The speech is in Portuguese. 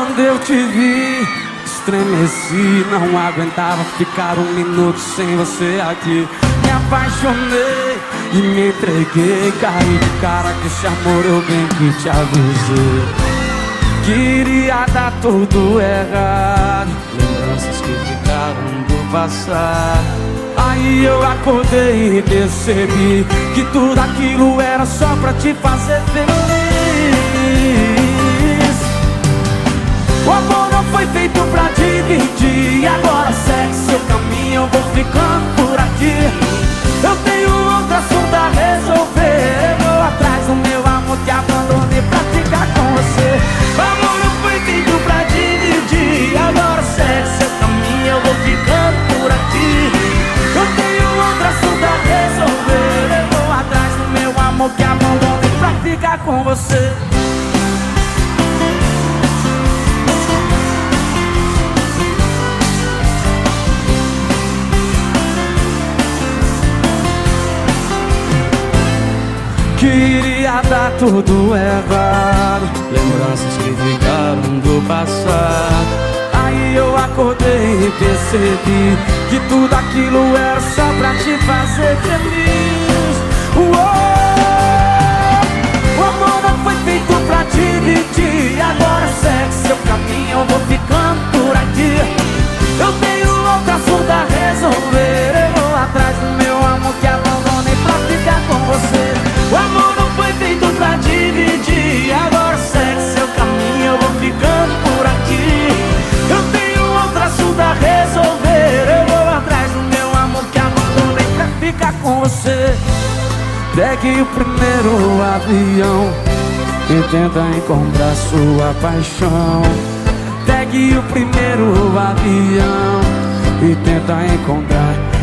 Quando eu te vi, estremeci, não aguentava ficar um minuto sem você aqui. Me apaixonei e me entreguei, caí de cara que esse amor eu bem que te avisei. Queria dar tudo errado, lembranças que ficaram do passado. Aí eu acordei e percebi que tudo aquilo era só pra te fazer feliz. Amor que abandonei pra ficar com você. Queria dar tudo errado Lembranças que ficaram do passado. Aí eu acordei e percebi Que tudo aquilo era só pra te fazer feliz. Uou! Você. Pegue o primeiro avião E tenta encontrar sua paixão. Pegue o primeiro avião E tenta encontrar